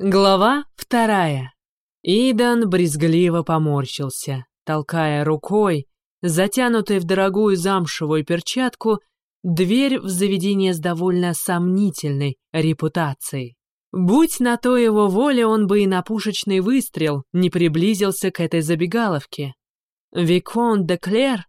Глава вторая. Идан брезгливо поморщился, толкая рукой, затянутой в дорогую замшевую перчатку, дверь в заведение с довольно сомнительной репутацией. Будь на то его воля, он бы и на пушечный выстрел не приблизился к этой забегаловке. Викон де Клер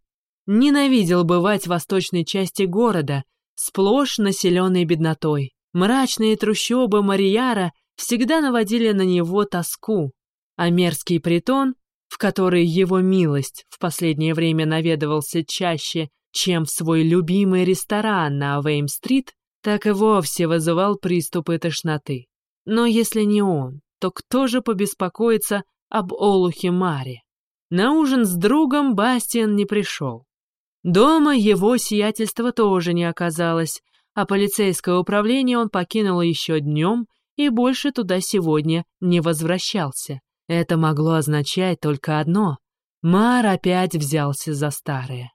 ненавидел бывать в восточной части города, сплошь населенной беднотой. Мрачные трущобы Марияра всегда наводили на него тоску, а мерзкий притон, в который его милость в последнее время наведывался чаще, чем в свой любимый ресторан на Вейм-стрит, так и вовсе вызывал приступы тошноты. Но если не он, то кто же побеспокоится об Олухе Маре? На ужин с другом Бастиан не пришел. Дома его сиятельства тоже не оказалось, а полицейское управление он покинул еще днем и больше туда сегодня не возвращался. Это могло означать только одно — Мар опять взялся за старое.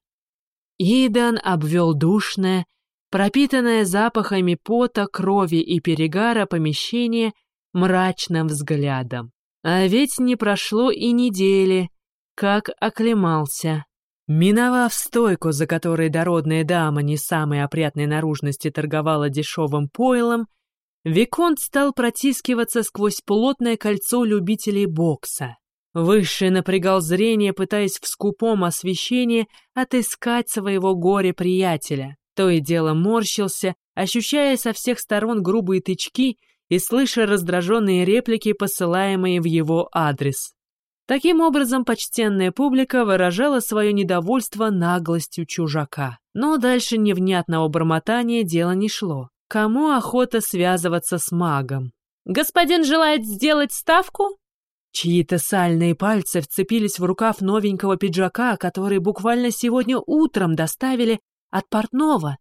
Идан обвел душное, пропитанное запахами пота, крови и перегара помещение мрачным взглядом. А ведь не прошло и недели, как оклемался. Миновав стойку, за которой дородная дама не самой опрятной наружности торговала дешевым пойлом, Виконт стал протискиваться сквозь плотное кольцо любителей бокса. Высший напрягал зрение, пытаясь в скупом освещении отыскать своего горе-приятеля. То и дело морщился, ощущая со всех сторон грубые тычки и слыша раздраженные реплики, посылаемые в его адрес. Таким образом, почтенная публика выражала свое недовольство наглостью чужака. Но дальше невнятного бормотания дело не шло. Кому охота связываться с магом? «Господин желает сделать ставку?» Чьи-то сальные пальцы вцепились в рукав новенького пиджака, который буквально сегодня утром доставили от портного.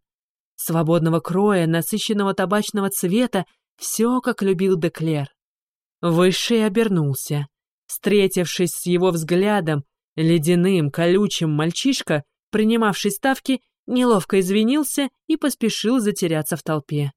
Свободного кроя, насыщенного табачного цвета, все, как любил Деклер. Высший обернулся. Встретившись с его взглядом, ледяным, колючим мальчишка, принимавший ставки, неловко извинился и поспешил затеряться в толпе.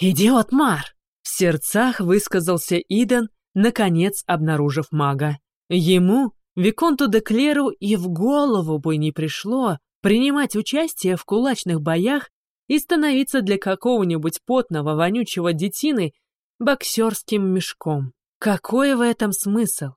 «Идиот Мар!» — в сердцах высказался Иден, наконец обнаружив мага. Ему, Виконту де Клеру, и в голову бы не пришло принимать участие в кулачных боях и становиться для какого-нибудь потного, вонючего детины боксерским мешком. Какой в этом смысл?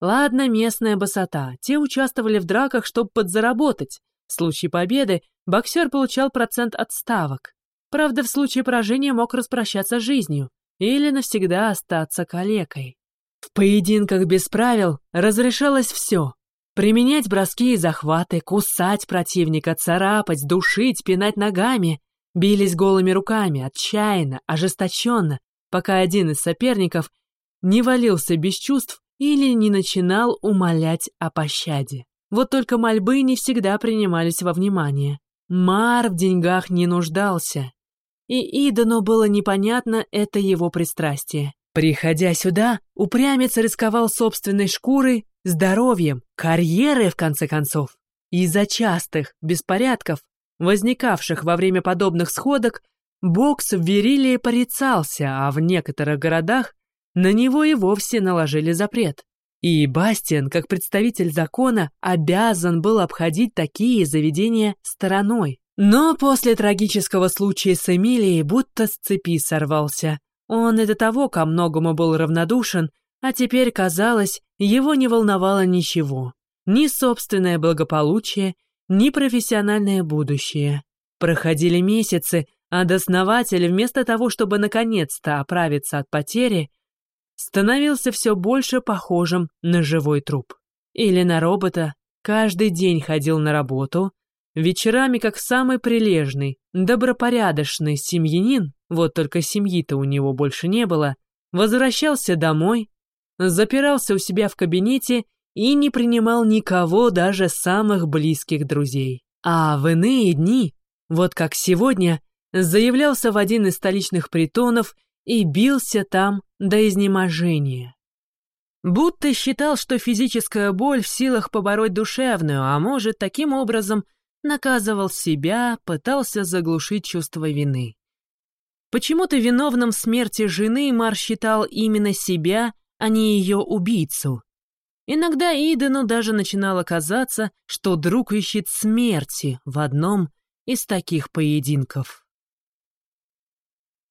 Ладно, местная босота, те участвовали в драках, чтобы подзаработать, в случае победы боксер получал процент от ставок. Правда, в случае поражения мог распрощаться с жизнью или навсегда остаться калекой. В поединках без правил разрешалось все. Применять броски и захваты, кусать противника, царапать, душить, пинать ногами. Бились голыми руками, отчаянно, ожесточенно, пока один из соперников не валился без чувств или не начинал умолять о пощаде. Вот только мольбы не всегда принимались во внимание. Мар в деньгах не нуждался. И Идану было непонятно это его пристрастие. Приходя сюда, упрямец рисковал собственной шкурой, здоровьем, карьерой, в конце концов. Из-за частых беспорядков, возникавших во время подобных сходок, бокс в Верилии порицался, а в некоторых городах на него и вовсе наложили запрет. И Бастиан, как представитель закона, обязан был обходить такие заведения стороной. Но после трагического случая с Эмилией будто с цепи сорвался. Он и до того ко многому был равнодушен, а теперь, казалось, его не волновало ничего. Ни собственное благополучие, ни профессиональное будущее. Проходили месяцы, а доснователь, вместо того, чтобы наконец-то оправиться от потери, становился все больше похожим на живой труп. Или на робота, каждый день ходил на работу, вечерами как самый прилежный, добропорядочный семьянин, вот только семьи-то у него больше не было, возвращался домой, запирался у себя в кабинете и не принимал никого, даже самых близких друзей. А в иные дни, вот как сегодня, заявлялся в один из столичных притонов и бился там до изнеможения. Будто считал, что физическая боль в силах побороть душевную, а может, таким образом наказывал себя, пытался заглушить чувство вины. Почему-то виновным в смерти жены Мар считал именно себя, а не ее убийцу. Иногда Идену даже начинало казаться, что друг ищет смерти в одном из таких поединков.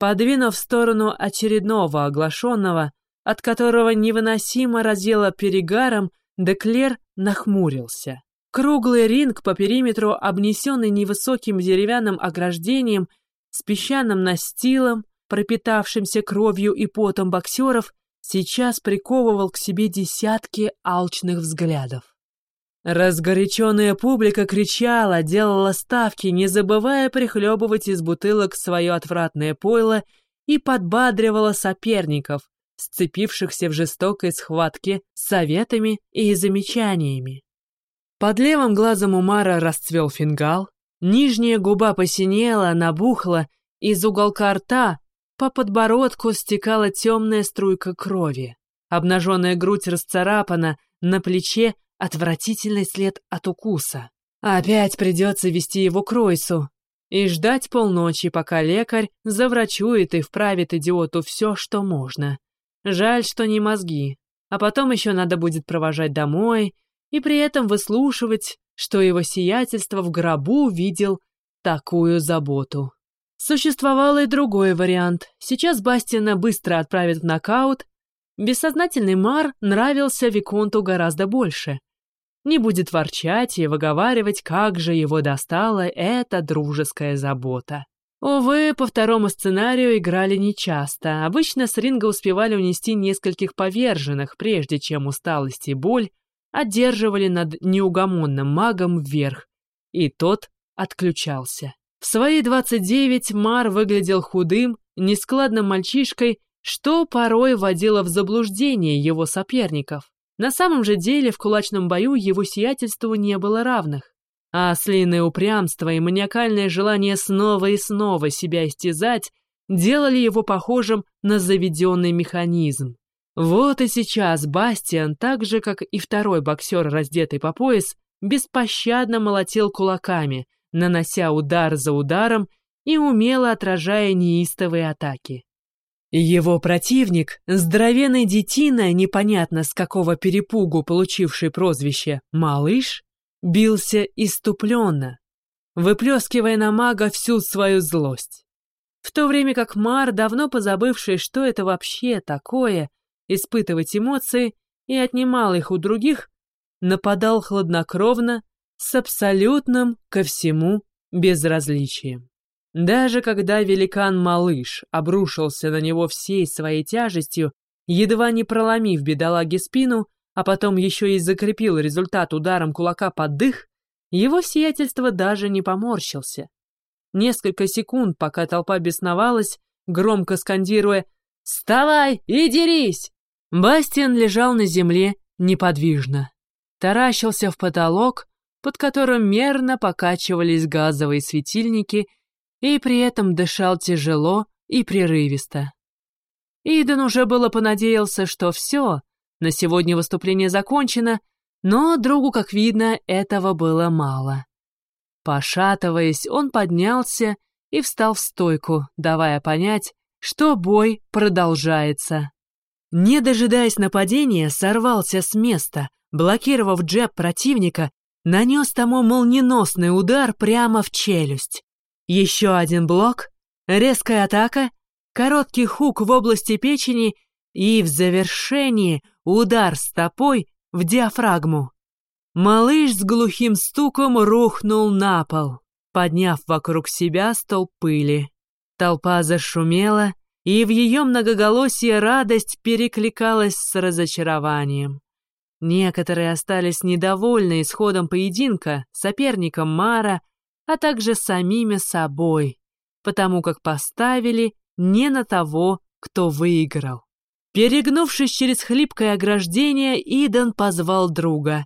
Подвинув в сторону очередного оглашенного, от которого невыносимо разело перегаром, Деклер нахмурился. Круглый ринг по периметру, обнесенный невысоким деревянным ограждением, с песчаным настилом, пропитавшимся кровью и потом боксеров, сейчас приковывал к себе десятки алчных взглядов. Разгоряченная публика кричала, делала ставки, не забывая прихлебывать из бутылок свое отвратное пойло и подбадривала соперников, сцепившихся в жестокой схватке советами и замечаниями. Под левым глазом Умара расцвел фингал, нижняя губа посинела, набухла, из уголка рта по подбородку стекала темная струйка крови. Обнаженная грудь расцарапана, на плече отвратительный след от укуса. Опять придется вести его к Ройсу и ждать полночи, пока лекарь заврачует и вправит идиоту все, что можно. Жаль, что не мозги. А потом еще надо будет провожать домой и при этом выслушивать, что его сиятельство в гробу видел такую заботу. Существовал и другой вариант. Сейчас Бастина быстро отправят в нокаут. Бессознательный Мар нравился Виконту гораздо больше. Не будет ворчать и выговаривать, как же его достала эта дружеская забота. Увы, по второму сценарию играли нечасто. Обычно с ринга успевали унести нескольких поверженных, прежде чем усталость и боль одерживали над неугомонным магом вверх, и тот отключался. В свои 29 Мар выглядел худым, нескладным мальчишкой, что порой вводило в заблуждение его соперников. На самом же деле в кулачном бою его сиятельству не было равных. А ослиное упрямство и маниакальное желание снова и снова себя истязать делали его похожим на заведенный механизм. Вот и сейчас Бастиан, так же, как и второй боксер, раздетый по пояс, беспощадно молотил кулаками, нанося удар за ударом и умело отражая неистовые атаки. Его противник, здоровенный детина, непонятно с какого перепугу получивший прозвище «малыш», бился иступленно, выплескивая на мага всю свою злость. В то время как Мар, давно позабывший, что это вообще такое, испытывать эмоции и отнимал их у других, нападал хладнокровно, с абсолютным ко всему безразличием. Даже когда великан-малыш обрушился на него всей своей тяжестью, едва не проломив бедолаге спину, а потом еще и закрепил результат ударом кулака под дых, его сиятельство даже не поморщился. Несколько секунд, пока толпа бесновалась, громко скандируя «Вставай и дерись!», Бастиан лежал на земле неподвижно, таращился в потолок, под которым мерно покачивались газовые светильники, и при этом дышал тяжело и прерывисто. Иден уже было понадеялся, что все, на сегодня выступление закончено, но другу, как видно, этого было мало. Пошатываясь, он поднялся и встал в стойку, давая понять, что бой продолжается. Не дожидаясь нападения, сорвался с места, блокировав джеб противника нанес тому молниеносный удар прямо в челюсть. Еще один блок, резкая атака, короткий хук в области печени и в завершении удар стопой в диафрагму. Малыш с глухим стуком рухнул на пол, подняв вокруг себя столб пыли. Толпа зашумела, и в ее многоголосие радость перекликалась с разочарованием. Некоторые остались недовольны исходом поединка, соперником Мара, а также самими собой, потому как поставили не на того, кто выиграл. Перегнувшись через хлипкое ограждение, Идан позвал друга.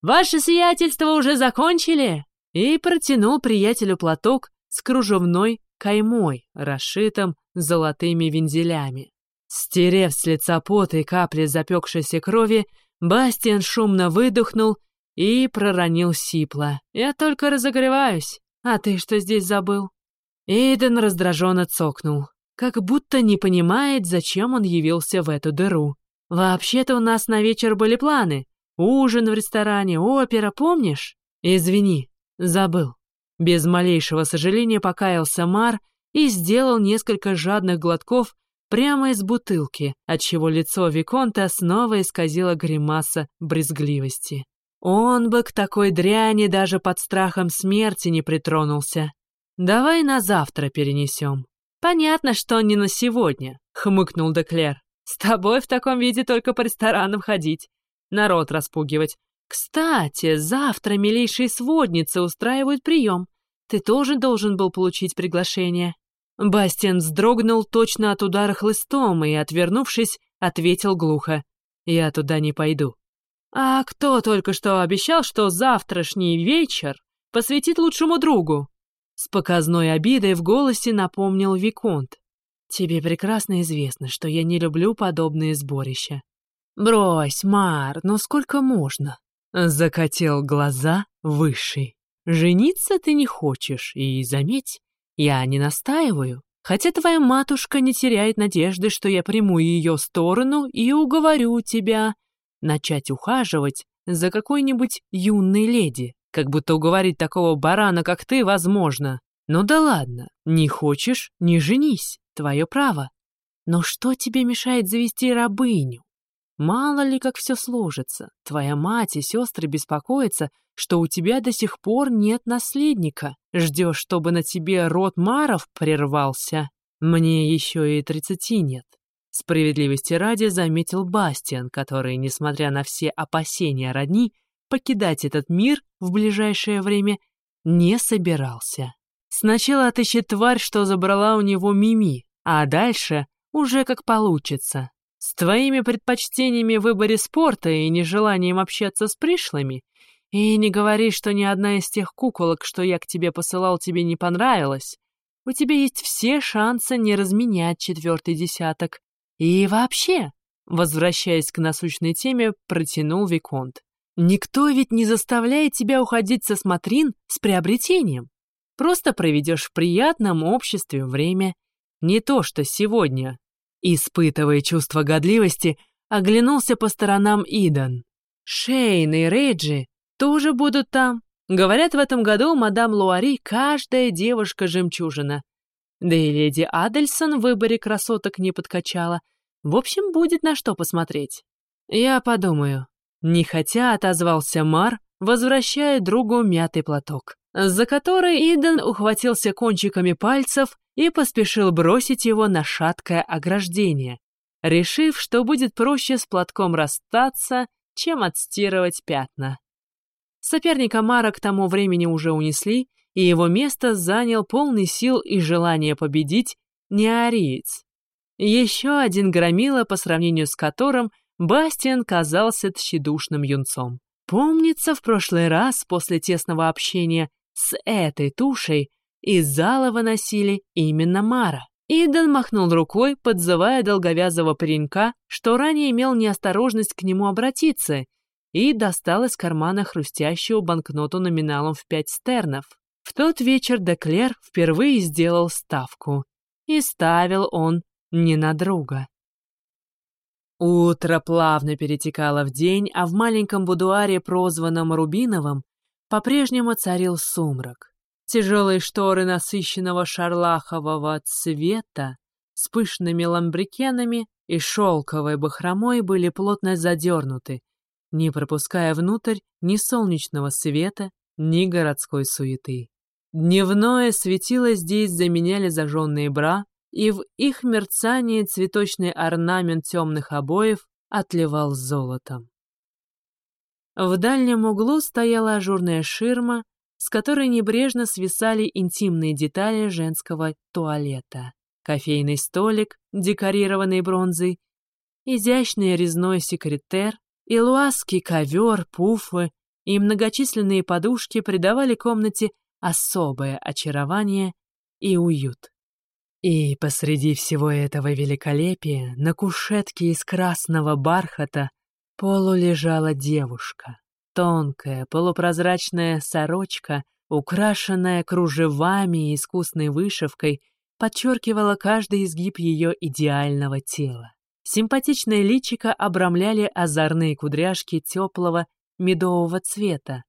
«Ваше сиятельство уже закончили?» и протянул приятелю платок с кружевной каймой, расшитым золотыми вензелями. Стерев с лица пот и капли запекшейся крови, Бастиан шумно выдохнул и проронил сипло. «Я только разогреваюсь. А ты что здесь забыл?» Эйден раздраженно цокнул. как будто не понимает, зачем он явился в эту дыру. «Вообще-то у нас на вечер были планы. Ужин в ресторане, опера, помнишь? Извини, забыл». Без малейшего сожаления покаялся Мар и сделал несколько жадных глотков прямо из бутылки, отчего лицо Виконта снова исказило гримаса брезгливости. Он бы к такой дряни даже под страхом смерти не притронулся. Давай на завтра перенесем. Понятно, что не на сегодня, хмыкнул Деклер. С тобой в таком виде только по ресторанам ходить, народ распугивать. Кстати, завтра милейшие сводницы устраивают прием. Ты тоже должен был получить приглашение. Бастиан вздрогнул точно от удара хлыстом и, отвернувшись, ответил глухо. «Я туда не пойду». «А кто только что обещал, что завтрашний вечер посвятит лучшему другу?» С показной обидой в голосе напомнил Виконт. «Тебе прекрасно известно, что я не люблю подобные сборища». «Брось, Мар, но сколько можно?» Закатил глаза Высший. «Жениться ты не хочешь, и, заметь, я не настаиваю, хотя твоя матушка не теряет надежды, что я приму ее сторону и уговорю тебя начать ухаживать за какой-нибудь юной леди, как будто уговорить такого барана, как ты, возможно. Ну да ладно, не хочешь — не женись, твое право. Но что тебе мешает завести рабыню? Мало ли, как все сложится. Твоя мать и сестры беспокоятся, что у тебя до сих пор нет наследника. Ждешь, чтобы на тебе род Маров прервался. Мне еще и тридцати нет. Справедливости ради заметил Бастиан, который, несмотря на все опасения родни, покидать этот мир в ближайшее время не собирался. Сначала отыщет тварь, что забрала у него Мими, а дальше уже как получится. С твоими предпочтениями в выборе спорта и нежеланием общаться с пришлыми, и не говори, что ни одна из тех куколок, что я к тебе посылал, тебе не понравилась, у тебя есть все шансы не разменять четвертый десяток. И вообще, возвращаясь к насущной теме, протянул Виконт. Никто ведь не заставляет тебя уходить со смотрин с приобретением. Просто проведешь в приятном обществе время. Не то, что сегодня, Испытывая чувство годливости, оглянулся по сторонам Идан. Шейн и Рейджи тоже будут там. Говорят, в этом году мадам Луари каждая девушка-жемчужина. Да и леди Адельсон в выборе красоток не подкачала. В общем, будет на что посмотреть. Я подумаю. Не хотя отозвался Мар, возвращая другу мятый платок, за который Иден ухватился кончиками пальцев и поспешил бросить его на шаткое ограждение, решив, что будет проще с платком расстаться, чем отстирывать пятна. Соперника Мара к тому времени уже унесли, и его место занял полный сил и желания победить неариец. Еще один громила, по сравнению с которым Бастиан казался тщедушным юнцом. Помнится, в прошлый раз после тесного общения с этой тушей из зала выносили именно Мара. Иден махнул рукой, подзывая долговязого паренька, что ранее имел неосторожность к нему обратиться, и достал из кармана хрустящую банкноту номиналом в пять стернов. В тот вечер Деклер впервые сделал ставку. И ставил он не на друга. Утро плавно перетекало в день, а в маленьком будуаре, прозванном Рубиновым, по-прежнему царил сумрак. Тяжелые шторы насыщенного шарлахового цвета с пышными ламбрикенами и шелковой бахромой были плотно задернуты, не пропуская внутрь ни солнечного света, ни городской суеты. Дневное светило здесь заменяли зажженные бра, и в их мерцании цветочный орнамент темных обоев отливал золотом. В дальнем углу стояла ажурная ширма, с которой небрежно свисали интимные детали женского туалета. Кофейный столик, декорированный бронзой, изящный резной секретер, илуазский ковер, пуфы и многочисленные подушки придавали комнате особое очарование и уют. И посреди всего этого великолепия на кушетке из красного бархата полу лежала девушка. Тонкая, полупрозрачная сорочка, украшенная кружевами и искусной вышивкой, подчеркивала каждый изгиб ее идеального тела. Симпатичное личико обрамляли озорные кудряшки теплого медового цвета.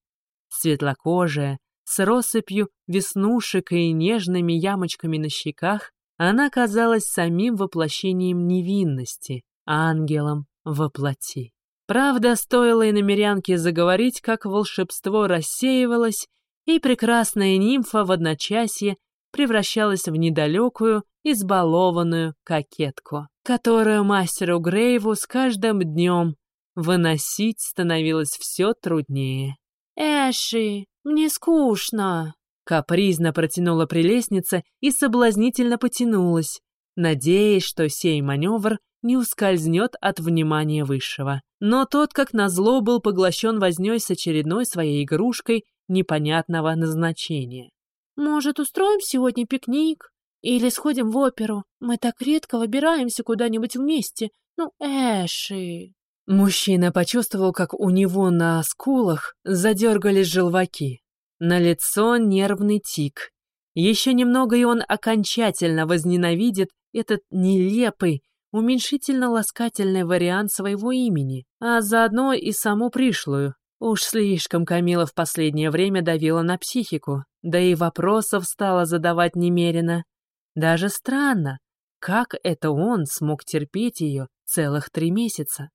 Светлокожая, с россыпью веснушек и нежными ямочками на щеках, она казалась самим воплощением невинности, ангелом во плоти. Правда, стоило и намерянке заговорить, как волшебство рассеивалось, и прекрасная нимфа в одночасье превращалась в недалекую, избалованную кокетку, которую мастеру Грейву с каждым днем выносить становилось все труднее. «Эши, мне скучно!» Капризно протянула прелестница и соблазнительно потянулась, надеясь, что сей маневр не ускользнет от внимания высшего. Но тот, как назло, был поглощен вознёй с очередной своей игрушкой непонятного назначения. «Может, устроим сегодня пикник? Или сходим в оперу? Мы так редко выбираемся куда-нибудь вместе. Ну, Эши!» Мужчина почувствовал, как у него на скулах задергались желваки. На лицо нервный тик. Еще немного, и он окончательно возненавидит этот нелепый, уменьшительно-ласкательный вариант своего имени, а заодно и саму пришлую. Уж слишком Камила в последнее время давила на психику, да и вопросов стала задавать немерено. Даже странно, как это он смог терпеть ее целых три месяца.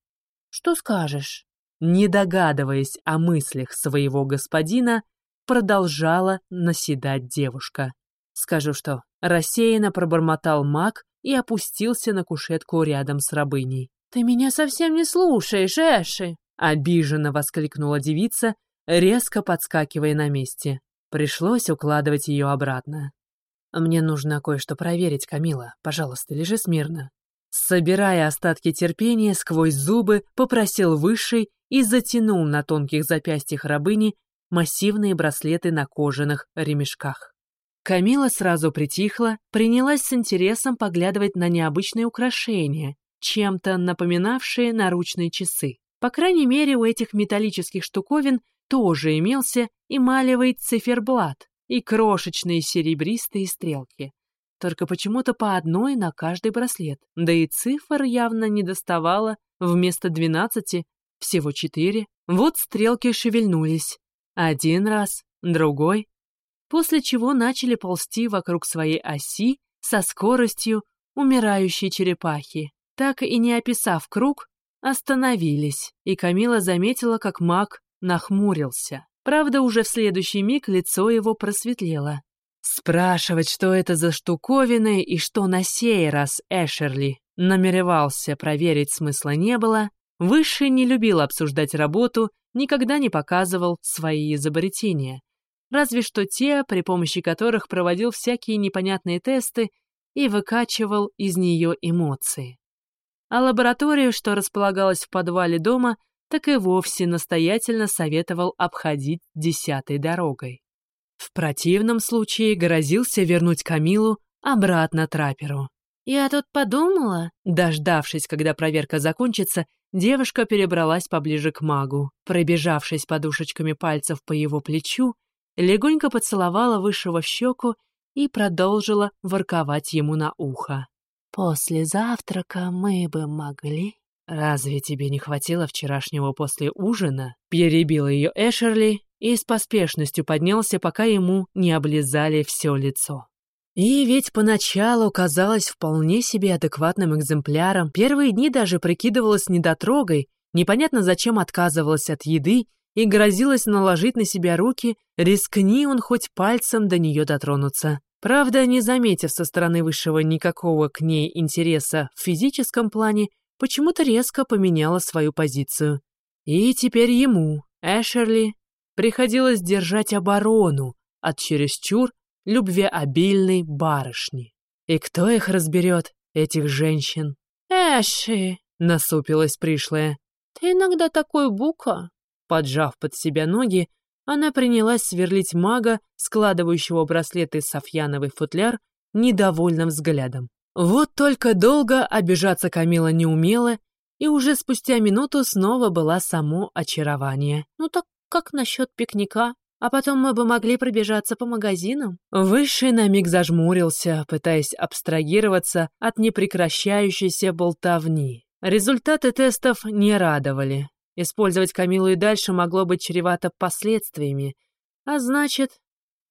Что скажешь?» Не догадываясь о мыслях своего господина, продолжала наседать девушка. Скажу что, рассеянно пробормотал маг и опустился на кушетку рядом с рабыней. «Ты меня совсем не слушаешь, Эши!» Обиженно воскликнула девица, резко подскакивая на месте. Пришлось укладывать ее обратно. «Мне нужно кое-что проверить, Камила. Пожалуйста, лежи смирно». Собирая остатки терпения, сквозь зубы попросил высший и затянул на тонких запястьях рабыни массивные браслеты на кожаных ремешках. Камила сразу притихла, принялась с интересом поглядывать на необычные украшения, чем-то напоминавшие наручные часы. По крайней мере, у этих металлических штуковин тоже имелся эмалевый циферблат и крошечные серебристые стрелки только почему-то по одной на каждый браслет. Да и цифр явно не доставало, вместо двенадцати всего четыре. Вот стрелки шевельнулись. Один раз, другой. После чего начали ползти вокруг своей оси со скоростью умирающей черепахи. Так и не описав круг, остановились, и Камила заметила, как маг нахмурился. Правда, уже в следующий миг лицо его просветлело. Спрашивать, что это за штуковины и что на сей раз Эшерли намеревался проверить смысла не было, Высший не любил обсуждать работу, никогда не показывал свои изобретения, разве что те, при помощи которых проводил всякие непонятные тесты и выкачивал из нее эмоции. А лабораторию, что располагалась в подвале дома, так и вовсе настоятельно советовал обходить десятой дорогой. В противном случае грозился вернуть Камилу обратно траперу. «Я тут подумала...» Дождавшись, когда проверка закончится, девушка перебралась поближе к магу. Пробежавшись подушечками пальцев по его плечу, легонько поцеловала высшего в щеку и продолжила ворковать ему на ухо. «После завтрака мы бы могли...» «Разве тебе не хватило вчерашнего после ужина?» Перебила ее Эшерли и с поспешностью поднялся, пока ему не облизали все лицо. И ведь поначалу казалось вполне себе адекватным экземпляром, первые дни даже прикидывалась недотрогой, непонятно зачем отказывалась от еды и грозилась наложить на себя руки, рискни он хоть пальцем до нее дотронуться. Правда, не заметив со стороны высшего никакого к ней интереса в физическом плане, почему-то резко поменяла свою позицию. И теперь ему, Эшерли, приходилось держать оборону от чересчур любвеобильной барышни. И кто их разберет, этих женщин? «Эши!» — насупилась пришлая. «Ты иногда такой бука!» Поджав под себя ноги, она принялась сверлить мага, складывающего браслеты Софьяновый футляр, недовольным взглядом. Вот только долго обижаться Камила не умела, и уже спустя минуту снова была само очарование. «Ну так как насчет пикника? А потом мы бы могли пробежаться по магазинам. Высший на миг зажмурился, пытаясь абстрагироваться от непрекращающейся болтовни. Результаты тестов не радовали. Использовать Камилу и дальше могло быть чревато последствиями. А значит...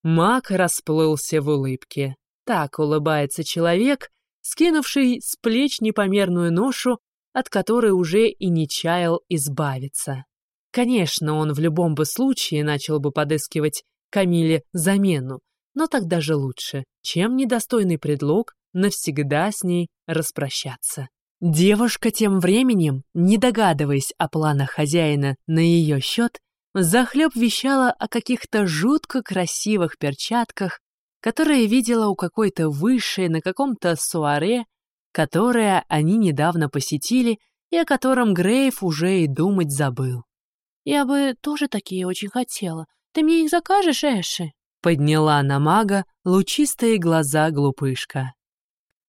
Маг расплылся в улыбке. Так улыбается человек, скинувший с плеч непомерную ношу, от которой уже и не чаял избавиться. Конечно, он в любом бы случае начал бы подыскивать Камиле замену, но тогда же лучше, чем недостойный предлог навсегда с ней распрощаться. Девушка тем временем, не догадываясь о планах хозяина на ее счет, захлеб вещала о каких-то жутко красивых перчатках, которые видела у какой-то высшей на каком-то суаре, которое они недавно посетили и о котором Грейв уже и думать забыл. «Я бы тоже такие очень хотела. Ты мне их закажешь, Эши?» Подняла на мага лучистые глаза глупышка.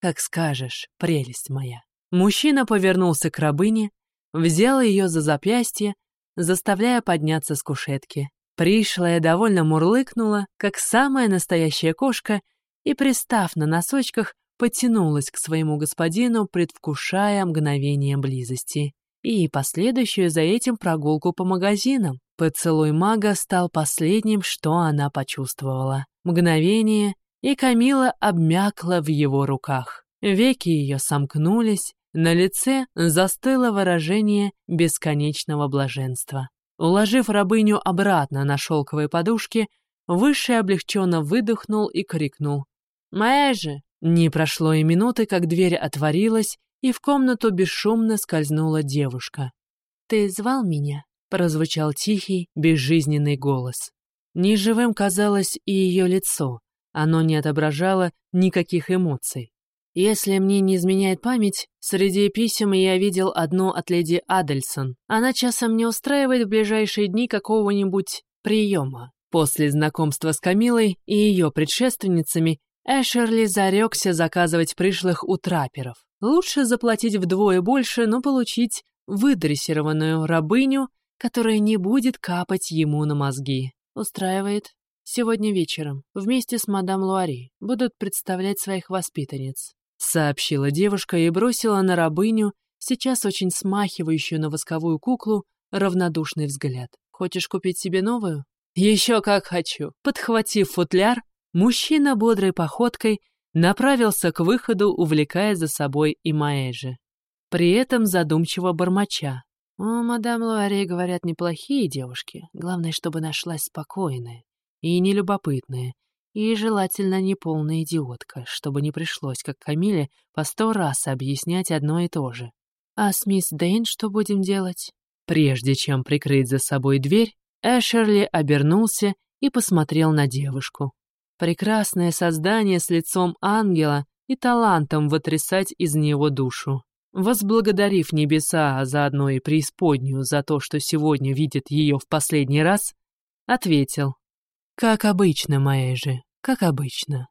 «Как скажешь, прелесть моя». Мужчина повернулся к рабыне, взял ее за запястье, заставляя подняться с кушетки. Пришлая довольно мурлыкнула, как самая настоящая кошка, и, пристав на носочках, потянулась к своему господину, предвкушая мгновение близости. И последующую за этим прогулку по магазинам. Поцелуй мага стал последним, что она почувствовала. Мгновение, и Камила обмякла в его руках. Веки ее сомкнулись, на лице застыло выражение бесконечного блаженства. Уложив рабыню обратно на шелковые подушки, Высший облегченно выдохнул и крикнул. «Моя же!» Не прошло и минуты, как дверь отворилась, и в комнату бесшумно скользнула девушка. «Ты звал меня?» — прозвучал тихий, безжизненный голос. Неживым казалось и ее лицо, оно не отображало никаких эмоций. Если мне не изменяет память, среди писем я видел одно от леди Адельсон. Она часом не устраивает в ближайшие дни какого-нибудь приема. После знакомства с Камилой и ее предшественницами Эшерли зарекся заказывать пришлых у траперов. Лучше заплатить вдвое больше, но получить выдрессированную рабыню, которая не будет капать ему на мозги. Устраивает. Сегодня вечером, вместе с мадам Луари, будут представлять своих воспитанниц сообщила девушка и бросила на рабыню, сейчас очень смахивающую на восковую куклу, равнодушный взгляд. «Хочешь купить себе новую?» «Еще как хочу!» Подхватив футляр, мужчина бодрой походкой направился к выходу, увлекая за собой и Маэжи. При этом задумчиво бормоча. «О, мадам Луаре, говорят, неплохие девушки. Главное, чтобы нашлась спокойная и нелюбопытная, и желательно не полная идиотка, чтобы не пришлось, как Камиле, по сто раз объяснять одно и то же. «А с мисс Дэйн что будем делать?» Прежде чем прикрыть за собой дверь, Эшерли обернулся и посмотрел на девушку. Прекрасное создание с лицом ангела и талантом вытрясать из него душу. Возблагодарив небеса, а заодно и преисподнюю за то, что сегодня видит ее в последний раз, ответил. Как обычно, моя же, как обычно.